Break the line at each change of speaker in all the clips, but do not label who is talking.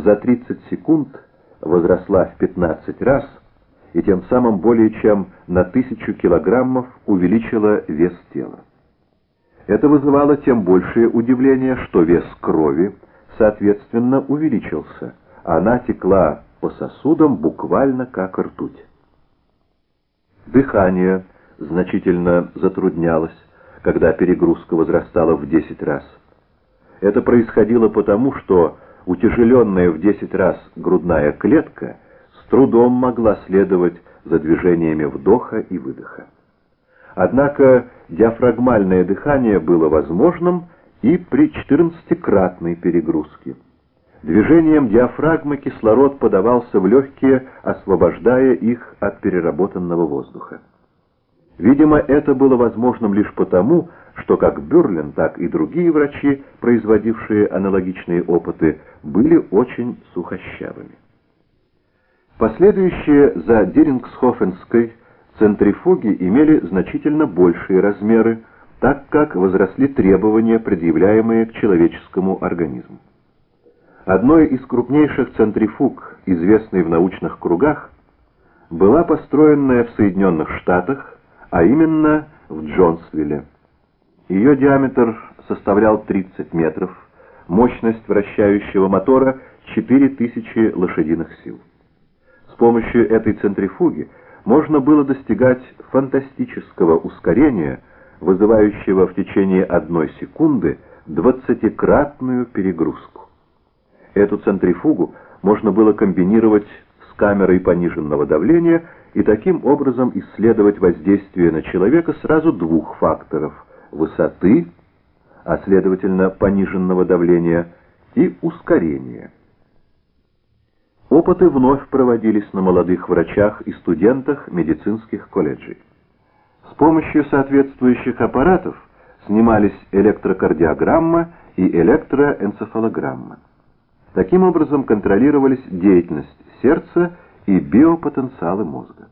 за 30 секунд возросла в 15 раз и тем самым более чем на тысячу килограммов увеличила вес тела. Это вызывало тем большее удивление, что вес крови, соответственно, увеличился. Она текла по сосудам буквально как ртуть. Дыхание значительно затруднялось, когда перегрузка возрастала в 10 раз. Это происходило потому, что утяжеленная в 10 раз грудная клетка с трудом могла следовать за движениями вдоха и выдоха. Однако диафрагмальное дыхание было возможным и при 14-кратной перегрузке. Движением диафрагмы кислород подавался в легкие, освобождая их от переработанного воздуха. Видимо, это было возможным лишь потому, что как Бюрлин, так и другие врачи, производившие аналогичные опыты, были очень сухощавыми. Последующие за Дерингсхофенской центрифуги имели значительно большие размеры, так как возросли требования, предъявляемые к человеческому организму. Одной из крупнейших центрифуг, известной в научных кругах, была построенная в Соединенных Штатах, а именно в Джонсвилле. Ее диаметр составлял 30 метров, мощность вращающего мотора 4000 лошадиных сил. С помощью этой центрифуги можно было достигать фантастического ускорения, вызывающего в течение одной секунды двадцатикратную перегрузку. Эту центрифугу можно было комбинировать камерой пониженного давления и таким образом исследовать воздействие на человека сразу двух факторов – высоты, а следовательно пониженного давления, и ускорения. Опыты вновь проводились на молодых врачах и студентах медицинских колледжей. С помощью соответствующих аппаратов снимались электрокардиограмма и электроэнцефалограмма. Таким образом контролировались деятельность сердца и биопотенциалы мозга.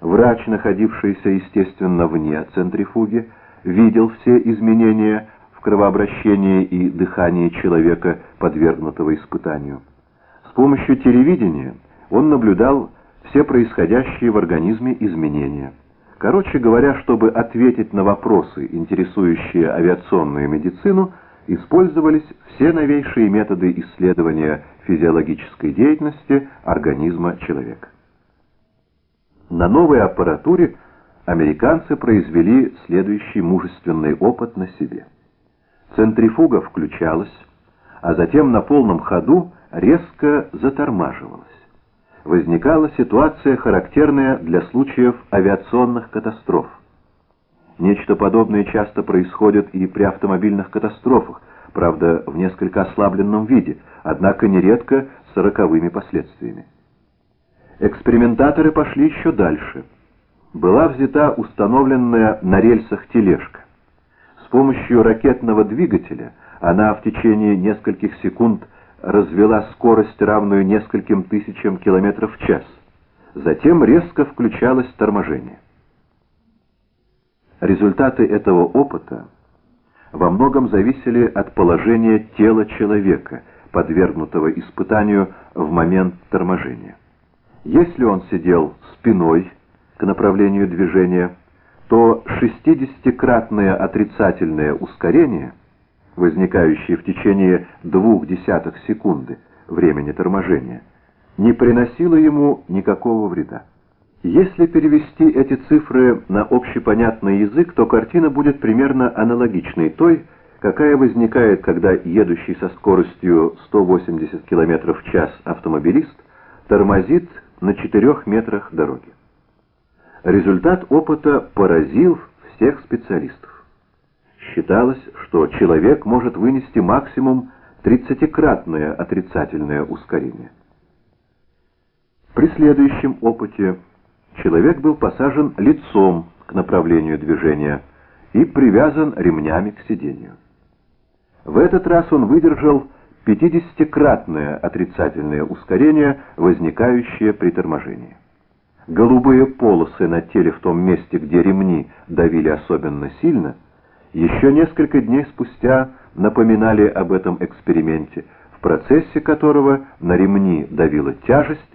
Врач, находившийся, естественно, вне центрифуги, видел все изменения в кровообращении и дыхании человека, подвергнутого испытанию. С помощью телевидения он наблюдал все происходящие в организме изменения. Короче говоря, чтобы ответить на вопросы, интересующие авиационную медицину, использовались все новейшие методы исследования физиологической деятельности организма человека. На новой аппаратуре американцы произвели следующий мужественный опыт на себе. Центрифуга включалась, а затем на полном ходу резко затормаживалась. Возникала ситуация, характерная для случаев авиационных катастроф. Нечто подобное часто происходит и при автомобильных катастрофах, правда, в несколько ослабленном виде, однако нередко с роковыми последствиями. Экспериментаторы пошли еще дальше. Была взята установленная на рельсах тележка. С помощью ракетного двигателя она в течение нескольких секунд развела скорость, равную нескольким тысячам километров в час. Затем резко включалось торможение. Результаты этого опыта во многом зависели от положения тела человека, подвергнутого испытанию в момент торможения. Если он сидел спиной к направлению движения, то 60-кратное отрицательное ускорение – возникающие в течение двух десятых секунды времени торможения, не приносило ему никакого вреда. Если перевести эти цифры на общепонятный язык, то картина будет примерно аналогичной той, какая возникает, когда едущий со скоростью 180 км в час автомобилист тормозит на 4 метрах дороги. Результат опыта поразил всех специалистов. Считалось, что человек может вынести максимум 30-кратное отрицательное ускорение. При следующем опыте человек был посажен лицом к направлению движения и привязан ремнями к сидению. В этот раз он выдержал 50-кратное отрицательное ускорение, возникающее при торможении. Голубые полосы на теле в том месте, где ремни давили особенно сильно – еще несколько дней спустя напоминали об этом эксперименте, в процессе которого на ремни давила тяжесть,